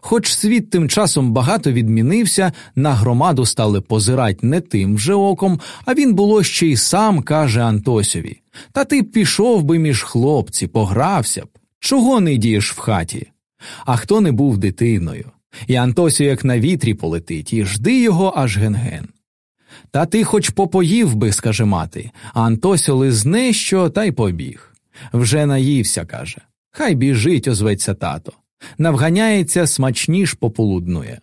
Хоч світ тим часом багато відмінився, на громаду стали позирать не тим вже оком, а він було ще й сам каже Антосьові Та ти пішов би між хлопці, погрався б. Чого не дієш в хаті? А хто не був дитиною? І Антосю, як на вітрі полетить, і жди його аж ген-ген. Та ти хоч попоїв би, скаже мати, а Антосю лизне що та й побіг. Вже наївся, каже. Хай біжить, озветься тато. Навганяється смачніш пополуднує.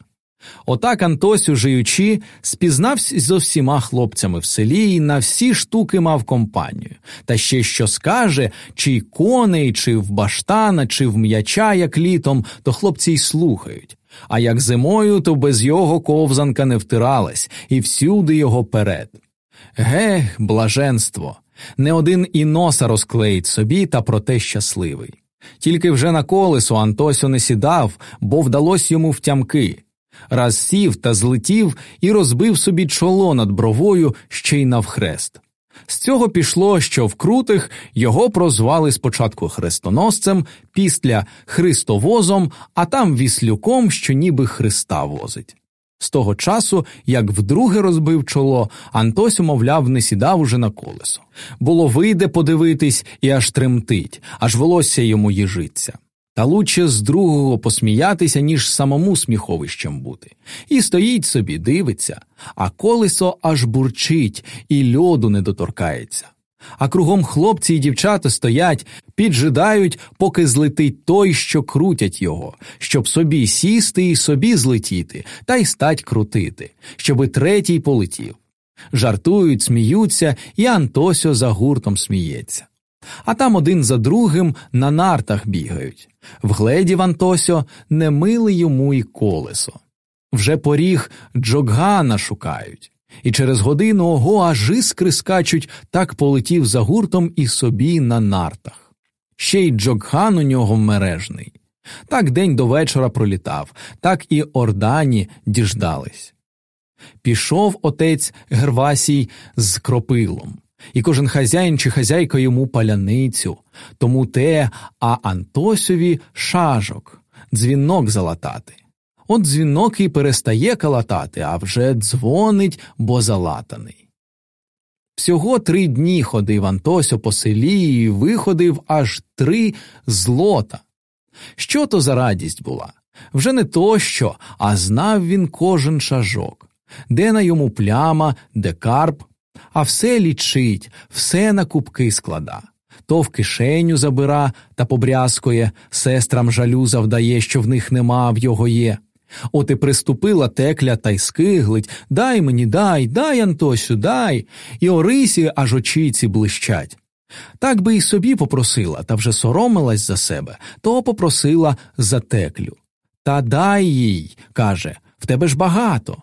Отак Антосю, жиючи, спізнався зо всіма хлопцями в селі і на всі штуки мав компанію, та ще що скаже, чи й коней, чи в баштана, чи в м'яча, як літом, то хлопці й слухають. А як зимою, то без його ковзанка не втиралась, і всюди його перед. Гех, блаженство! Не один і носа розклеїть собі, та проте щасливий. Тільки вже на колесо Антосю не сідав, бо вдалось йому втямки. Раз сів та злетів і розбив собі чоло над бровою ще й навхрест. З цього пішло, що в крутих його прозвали спочатку хрестоносцем, після христовозом, а там віслюком, що ніби Христа возить. З того часу, як вдруге розбив чоло, Антосю, мовляв, не сідав уже на колесо. Було вийде подивитись і аж тремтить, аж волосся йому їжиться. Та лучше з другого посміятися, ніж самому сміховищем бути. І стоїть собі, дивиться, а колесо аж бурчить і льоду не доторкається. А кругом хлопці і дівчата стоять, піджидають, поки злетить той, що крутять його, щоб собі сісти і собі злетіти, та й стать крутити, щоби третій полетів. Жартують, сміються, і Антосьо за гуртом сміється. А там один за другим на нартах бігають. Вгледів Антосьо не мили йому й колесо. Вже поріг Джогана шукають, і через годину ого аж іскри скачуть, так полетів за гуртом і собі на нартах. Ще й Джогхан у нього мережний. Так день до вечора пролітав, так і ордані діждались. Пішов отець Гервасій з кропилом і кожен хазяїн чи хазяйка йому паляницю, тому те, а Антосові шажок, дзвінок залатати. От дзвінок і перестає калатати, а вже дзвонить, бо залатаний. Всього три дні ходив Антосьо по селі і виходив аж три злота. Що то за радість була? Вже не то що, а знав він кожен шажок, де на йому пляма, де карп, а все лічить, все на кубки склада. То в кишеню забира та побрязкує, сестрам жалю завдає, що в них нема, в його є. От і приступила текля та й скиглить Дай мені, дай, дай, Антосю, дай, і Орисі аж очіці блищать. Так би й собі попросила, та вже соромилась за себе, то попросила за теклю. Та дай їй, каже, в тебе ж багато.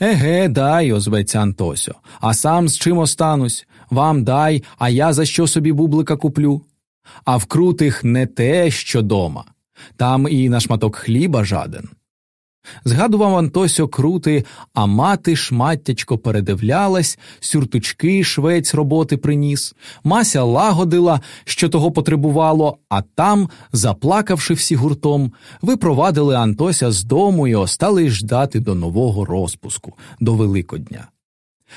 Еге, дай, озветься Антосьо, а сам з чим останусь? Вам дай, а я за що собі бублика куплю? А в крутих не те, що дома, там і на шматок хліба жаден. Згадував Антосьо крути, а мати шматтячко передивлялась, сюртучки швець роботи приніс, Мася лагодила, що того потребувало, а там, заплакавши всі гуртом, випровадили Антося з дому і остали ждати до нового розпуску, до Великодня.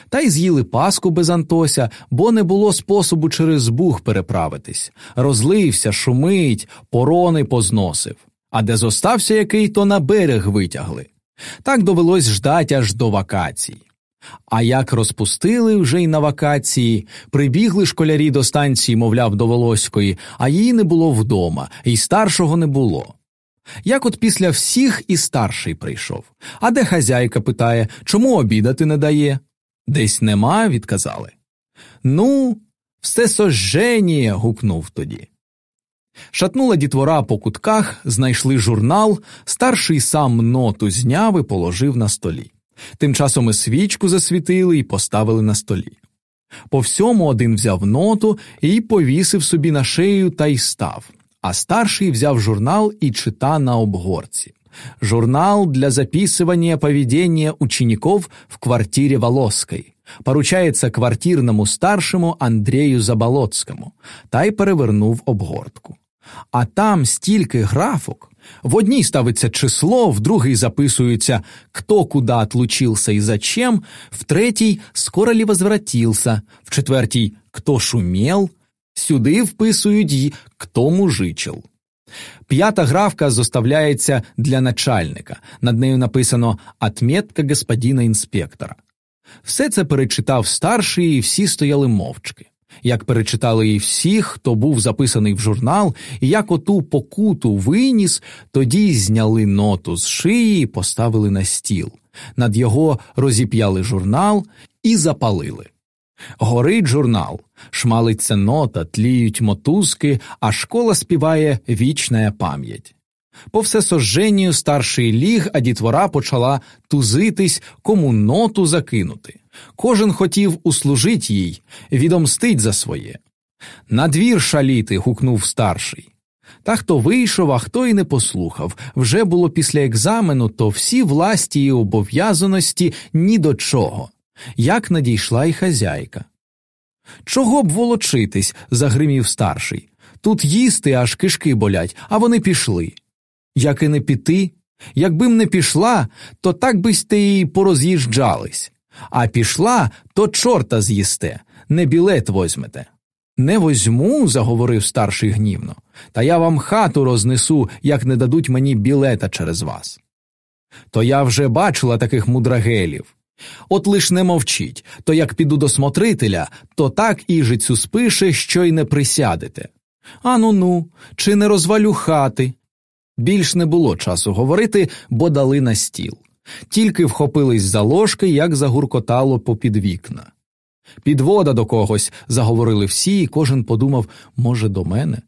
Та й з'їли паску без Антося, бо не було способу через бух переправитись. Розлився, шумить, порони позносив а де зостався який, то на берег витягли. Так довелось ждать аж до вакацій. А як розпустили вже й на вакації, прибігли школярі до станції, мовляв, до Волоської, а її не було вдома, і старшого не було. Як от після всіх і старший прийшов. А де хазяйка питає, чому обідати не дає? Десь нема, відказали. Ну, все сожженіє, гукнув тоді. Шатнула дітвора по кутках, знайшли журнал, старший сам ноту зняв і положив на столі. Тим часом і свічку засвітили і поставили на столі. По всьому один взяв ноту і повісив собі на шею та й став, а старший взяв журнал і чита на обгорці. Журнал для записывания поведения учеников в квартире Волоской. Поручається квартирному старшому Андрею Заболоцькому, та й перевернув обгортку. А там стільки графок, В одній ставиться число, в другій записується «кто куда отлучился и зачем», в третій «скоро ли возвратился», в четвертій «кто шумел», сюди вписують й «кто мужичил». П'ята графка зоставляється для начальника. Над нею написано «Отметка господина інспектора». Все це перечитав старший, і всі стояли мовчки. Як перечитали і всі, хто був записаний в журнал, і як оту покуту виніс, тоді зняли ноту з шиї і поставили на стіл. Над його розіп'яли журнал і запалили. Горить журнал, шмалиться нота, тліють мотузки, а школа співає вічна пам'ять. По всесожженню старший ліг, а дітвора почала тузитись, кому ноту закинути. Кожен хотів услужить їй, відомстить за своє. На двір шаліти. гукнув старший. Та хто вийшов, а хто й не послухав, вже було після екзамену, то всі власті і обов'язаності ні до чого, як надійшла й хазяйка. Чого б волочитись? загримів старший. Тут їсти аж кишки болять, а вони пішли. Як і не піти, якби м не пішла, то так би сте й пороз'їжджались, а пішла, то чорта з'їсте, не білет возьмете. Не возьму, заговорив старший гнівно, та я вам хату рознесу, як не дадуть мені білета через вас. То я вже бачила таких мудрагелів. От лиш не мовчіть, то як піду до смотрителя, то так іжицю спише, що й не присядете. Ану ну, чи не розвалю хати? Більш не було часу говорити, бо дали на стіл. Тільки вхопились за ложки, як загуркотало попід вікна. Підвода до когось, заговорили всі, і кожен подумав, може, до мене.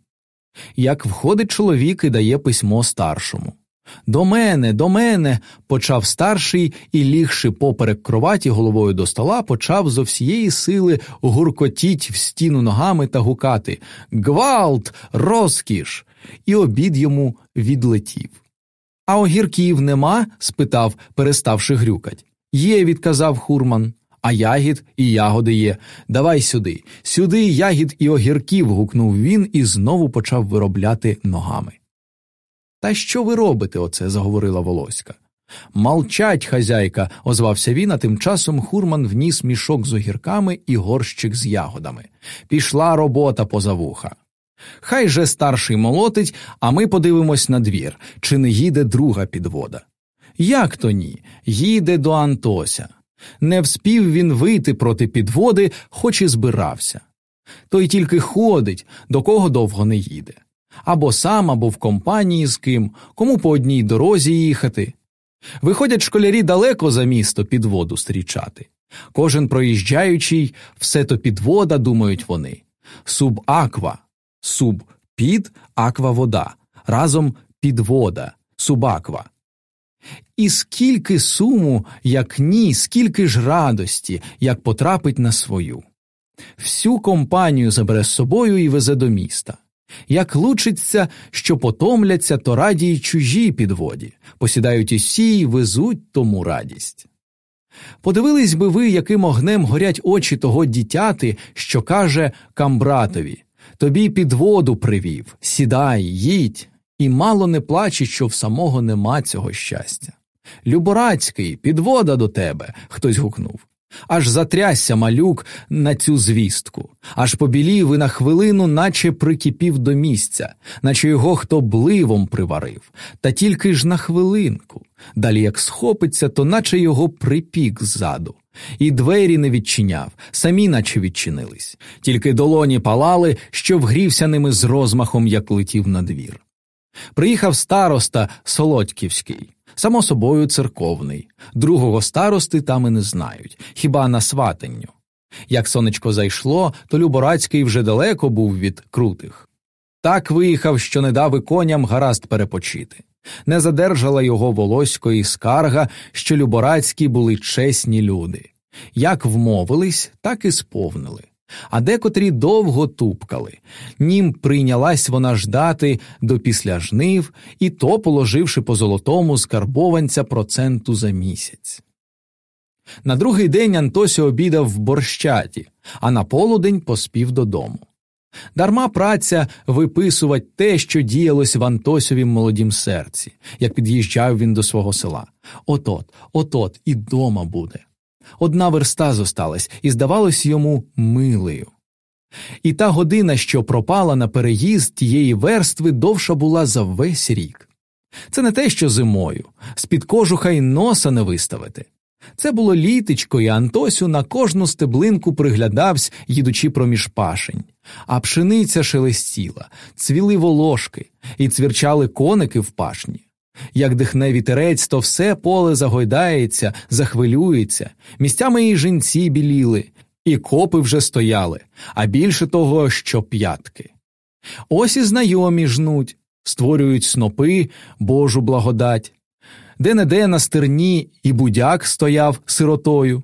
Як входить чоловік і дає письмо старшому. До мене, до мене, почав старший і, лігши поперек кроваті головою до стола, почав зо всієї сили гуркотіть в стіну ногами та гукати Гвалт, розкіш! І обід йому відлетів. А огірків нема? спитав, переставши грюкать. Є, відказав хурман. А ягід і ягоди є. Давай сюди. Сюди ягід і огірків. гукнув він і знову почав виробляти ногами. Та що ви робите оце? заговорила Волоська. Молчать, хазяйка, озвався він, а тим часом хурман вніс мішок з огірками і горщик з ягодами. Пішла робота поза вуха. Хай же старший молотить, а ми подивимось на двір, чи не їде друга підвода. Як то ні? Їде до Антося. Не вспів він вийти проти підводи, хоч і збирався. Той тільки ходить, до кого довго не їде. Або сам, або в компанії з ким, кому по одній дорозі їхати. Виходять школярі далеко за місто під воду стрічати. Кожен проїжджаючий, все то підвода, думають вони. Субаква, суб під аква вода, разом підвода, субаква. І скільки суму, як ні, скільки ж радості, як потрапить на свою. Всю компанію забере з собою і везе до міста. Як лучиться, що потомляться, то раді й чужі підводі, посідають усі й везуть тому радість. Подивились би ви, яким огнем горять очі того дітяти, що каже камбратові Тобі під воду привів, сідай, їдь, і мало не плаче, що в самого нема цього щастя. Люборацький, підвода до тебе, хтось гукнув. Аж затрясся малюк на цю звістку, аж побілів і на хвилину, наче прикипів до місця, наче його хто бливом приварив, та тільки ж на хвилинку. Далі як схопиться, то наче його припік ззаду. І двері не відчиняв, самі наче відчинились, тільки долоні палали, що вгрівся ними з розмахом, як летів на двір. Приїхав староста Солодьківський, само собою церковний, другого старости там і не знають, хіба на сватанню. Як сонечко зайшло, то Люборацький вже далеко був від крутих. Так виїхав, що не дав і коням гаразд перепочити. Не задержала його волосько і скарга, що Люборацькі були чесні люди. Як вмовились, так і сповнили а декотрі довго тупкали. Нім прийнялась вона ждати до після жнив, і то положивши по золотому скарбованця проценту за місяць. На другий день Антосі обідав в борщаті, а на полудень поспів додому. Дарма праця виписувати те, що діялось в Антосьовім молодім серці, як під'їжджав він до свого села. От-от, от-от, і дома буде. Одна верста зосталась, і здавалось йому милею. І та година, що пропала на переїзд тієї верстви, довша була за весь рік. Це не те, що зимою, з під кожуха й носа не виставити. Це було літечко, і Антосю на кожну стеблинку приглядавсь, їдучи проміж пашень, а пшениця шелестіла, цвіли волошки і цвірчали коники в пашні. Як дихне вітерець, то все поле загойдається, захвилюється, місцями і жінці біліли, і копи вже стояли, а більше того, що п'ятки. Ось і знайомі жнуть, створюють снопи, Божу благодать, де не де на стерні і будяк стояв сиротою.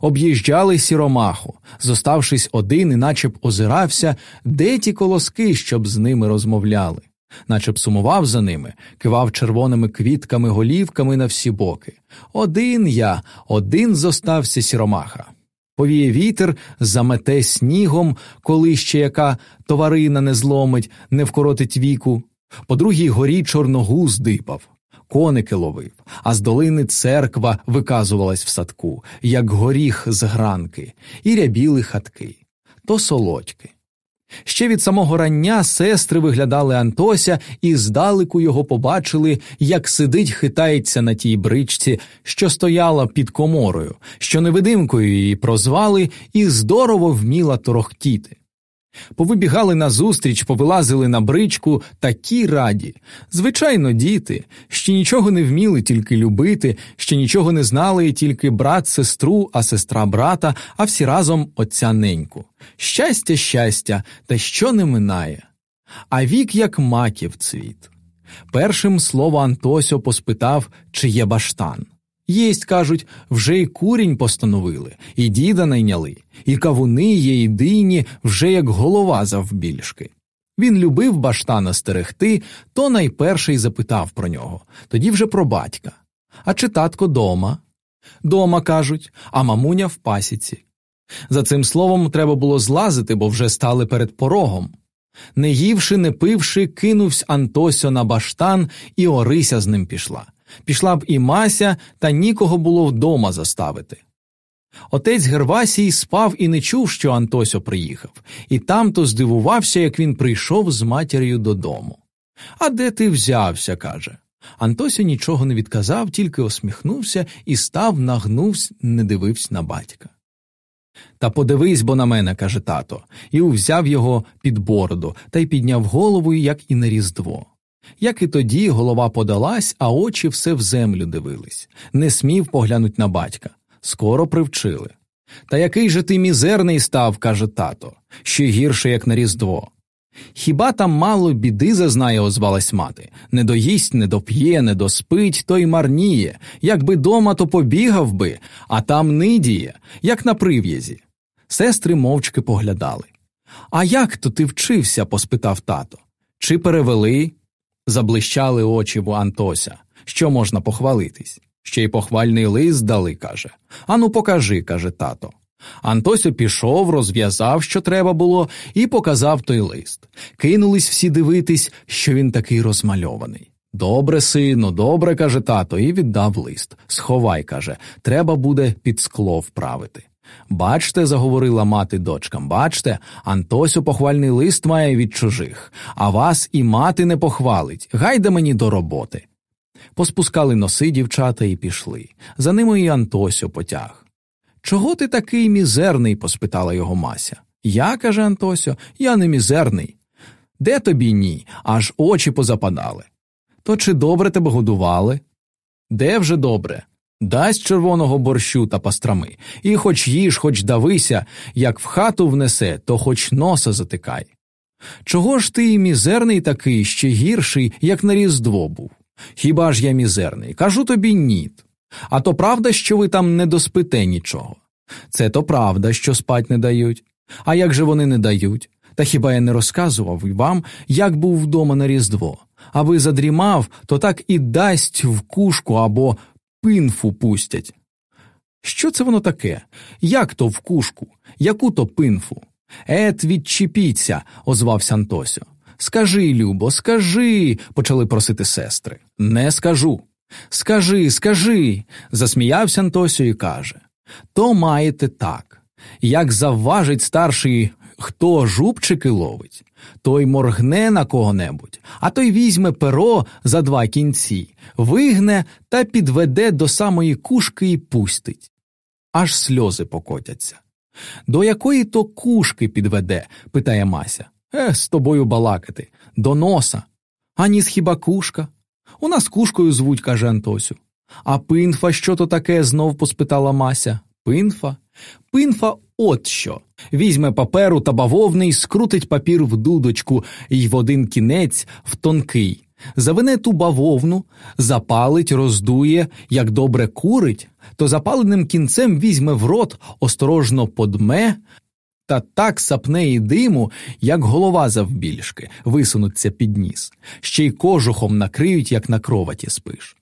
Об'їжджали сіромаху, зоставшись один, і наче б озирався, де ті колоски, щоб з ними розмовляли, наче б сумував за ними, кивав червоними квітками голівками на всі боки. Один я, один зостався сіромаха. Повіє вітер, замете снігом, коли ще яка товарина не зломить, не вкоротить віку. По другій горі чорногуз дипав, коники ловив, а з долини церква виказувалась в садку, як горіх з гранки, і рябіли хатки, то солодьки. Ще від самого рання сестри виглядали Антося і здалеку його побачили, як сидить, хитається на тій бричці, що стояла під коморою, що невидимкою її прозвали, і здорово вміла торохтіти. Повибігали назустріч, повилазили на бричку такі раді. Звичайно, діти, ще нічого не вміли тільки любити, ще нічого не знали, тільки брат сестру, а сестра брата, а всі разом отця неньку. Щастя, щастя, та що не минає. А вік, як маків цвіт. Першим слово Антосьо поспитав, чи є баштан. Єсть, кажуть, вже й курінь постановили, і діда найняли, і кавуни є, і дині вже як голова завбільшки. Він любив баштана стерегти, то найперший запитав про нього, тоді вже про батька. А чи татко дома? Дома, кажуть, а мамуня в пасіці. За цим словом треба було злазити, бо вже стали перед порогом. Не ївши, не пивши, кинувсь Антосьо на баштан, і Орися з ним пішла. Пішла б і Мася, та нікого було вдома заставити. Отець Гервасій спав і не чув, що Антосьо приїхав, і тамто здивувався, як він прийшов з матір'ю додому. А де ти взявся? каже. Антосьо нічого не відказав, тільки осміхнувся і став, нагнувся, не дивився на батька. Та подивись бо на мене, каже тато, і узяв його під бороду та й підняв голову, як і на різдво. Як і тоді голова подалась, а очі все в землю дивились, не смів поглянуть на батька. Скоро привчили. Та який же ти мізерний став, каже тато, ще гірше, як на Різдво. Хіба там мало біди зазнає, озвалась мати не доїсть, не доп'є, не доспить, то й марніє. Якби дома, то побігав би, а там нидіє, як на прив'язі. Сестри мовчки поглядали. А як то ти вчився? поспитав тато. Чи перевели? Заблищали очі в Антося. Що можна похвалитись? Ще й похвальний лист дали, каже. Ану, покажи, каже тато. Антосю пішов, розв'язав, що треба було, і показав той лист. Кинулись всі дивитись, що він такий розмальований. Добре, сину, добре, каже тато, і віддав лист. Сховай, каже, треба буде під скло вправити. Бачте, заговорила мати дочкам, бачте, Антосю похвальний лист має від чужих, а вас і мати не похвалить. Гайде мені до роботи. Поспускали носи дівчата і пішли. За ними і Антосю потяг. Чого ти такий мізерний? поспитала його Мася. Я, каже Антосю, я не мізерний. Де тобі ні? Аж очі позападали. То чи добре тебе годували? Де вже добре? Дасть червоного борщу та пастрами, і хоч їж, хоч давися, як в хату внесе, то хоч носа затикай. Чого ж ти мізерний такий, ще гірший, як на Різдво був? Хіба ж я мізерний? Кажу тобі ніт. А то правда, що ви там не доспите нічого. Це то правда, що спать не дають. А як же вони не дають? Та хіба я не розказував вам, як був вдома на Різдво? А ви задрімав, то так і дасть в кушку або пинфу пустять. Що це воно таке? Як то в кушку? Яку то пинфу? Ет, відчіпіться, озвався Антосю. Скажи, Любо, скажи, почали просити сестри. Не скажу. Скажи, скажи, засміявся Антосю і каже. То маєте так. Як завважить старший, хто жубчики ловить, той моргне на кого-небудь, а той візьме перо за два кінці, вигне та підведе до самої кушки і пустить. Аж сльози покотяться. До якої то кушки підведе? питає Мася. Е, з тобою балакати, до носа. А ніс хіба кушка? У нас кушкою звуть, каже Антосю. А пинфа що то таке? знов поспитала Мася. Пинфа? Пинфа от що. Візьме паперу та бавовний, скрутить папір в дудочку й в один кінець в тонкий, завине ту бавовну, запалить, роздує, як добре курить, то запаленим кінцем візьме в рот, осторожно подме, та так сапне і диму, як голова завбільшки, висунуться під ніс, ще й кожухом накриють, як на кроваті спиш.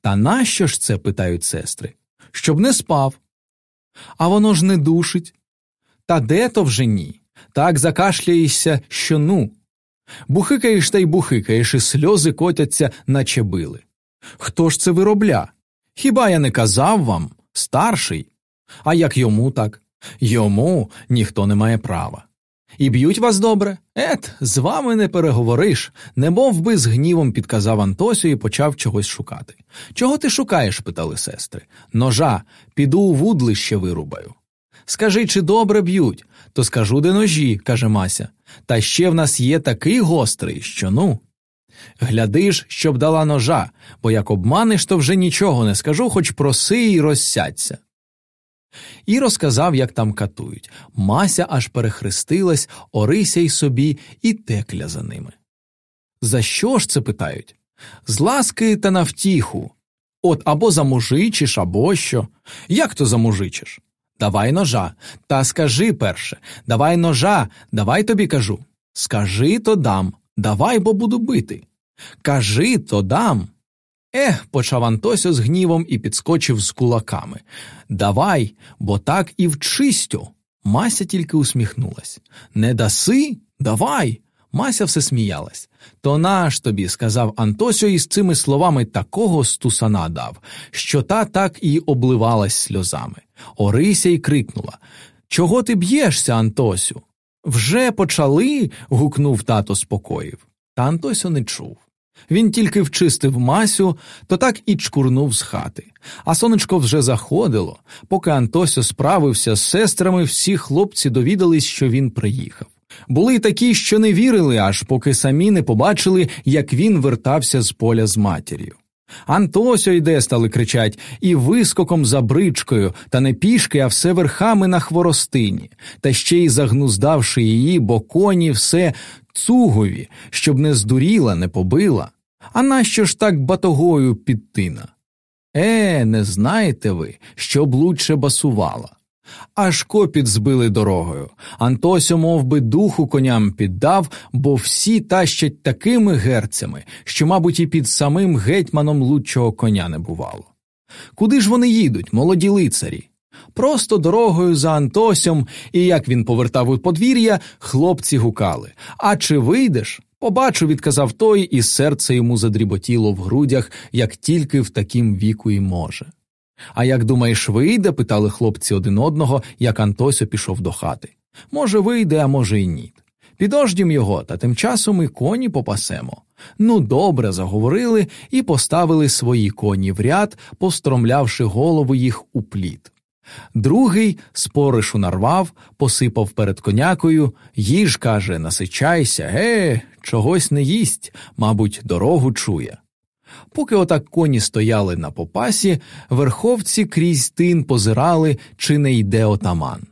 Та нащо ж це? питають сестри, щоб не спав. А воно ж не душить. Та де то вже ні? Так закашляєшся, що ну. Бухикаєш та й бухикаєш, і сльози котяться, наче били. Хто ж це виробля? Хіба я не казав вам, старший? А як йому так? Йому ніхто не має права. І б'ють вас добре? Ет, з вами не переговориш, не мов би з гнівом підказав Антосю і почав чогось шукати. Чого ти шукаєш? питали сестри. Ножа, піду у вудлище вирубаю. Скажи, чи добре б'ють, то скажу, де ножі, каже Мася. Та ще в нас є такий гострий, що ну. Глядиш, щоб дала ножа, бо як обманеш, то вже нічого не скажу, хоч проси і розсядься. І розказав, як там катують. Мася аж перехрестилась, Орися й собі і текля за ними. За що ж це питають? З ласки та на втіху. От або замужичиш, або що. Як то замужичиш? Давай ножа. Та скажи перше, давай ножа, давай тобі кажу. Скажи, то дам, давай, бо буду бити. Кажи, то дам. Ех, почав Антосю з гнівом і підскочив з кулаками. Давай, бо так і вчистю. Мася тільки усміхнулась. Не даси? Давай. Мася все сміялась. То наш тобі, сказав Антосю, і з цими словами такого стусана дав, що та так і обливалась сльозами. Орися й крикнула Чого ти б'єшся, Антосю? Вже почали. гукнув тато спокоїв. Та Антосю не чув. Він тільки вчистив Масю, то так і чкурнув з хати. А сонечко вже заходило. Поки Антосю справився з сестрами, всі хлопці довідались, що він приїхав. Були такі, що не вірили, аж поки самі не побачили, як він вертався з поля з матір'ю. Антосьо йде, стали кричать, і вискоком за бричкою, та не пішки, а все верхами на хворостині, та ще й загнуздавши її, бо коні все цугові, щоб не здуріла, не побила. А нащо ж так батогою підтина? Е, не знаєте ви, щоб лучше басувала. Аж копіт збили дорогою. Антосю мов би, духу коням піддав, бо всі тащать такими герцями, що, мабуть, і під самим гетьманом лучшого коня не бувало. Куди ж вони їдуть, молоді лицарі? Просто дорогою за Антосем, і як він повертав у подвір'я, хлопці гукали А чи вийдеш? Побачу, відказав той, і серце йому задріботіло в грудях, як тільки в таким віку й може. А як думаєш, вийде? питали хлопці один одного, як Антосю пішов до хати. Може, вийде, а може, й ні. Підождім його, та тим часом і коні попасемо. Ну, добре, заговорили і поставили свої коні в ряд, постромлявши голову їх у плід. Другий споришу нарвав, посипав перед конякою, їж, каже, насичайся, ге, чогось не їсть, мабуть, дорогу чує. Поки отак коні стояли на попасі, верховці крізь тин позирали, чи не йде отаман.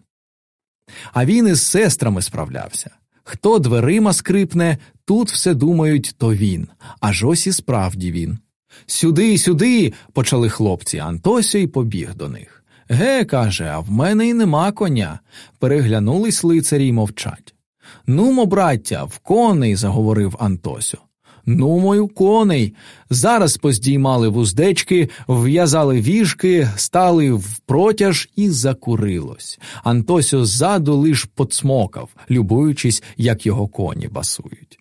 А він із сестрами справлявся. Хто дверима скрипне, тут все думають, то він, аж ось і справді він. Сюди, сюди. почали хлопці, Антося й побіг до них. Ге, каже, а в мене й нема коня. Переглянулись лицарі й мовчать. Нумо, браття, в коней, заговорив Антосю. Ну, мою коней. Зараз поздіймали вуздечки, в'язали віжки, стали впротяж і закурилось. Антосьо ззаду лиш поцмокав, любуючись, як його коні басують.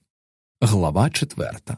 Глава четверта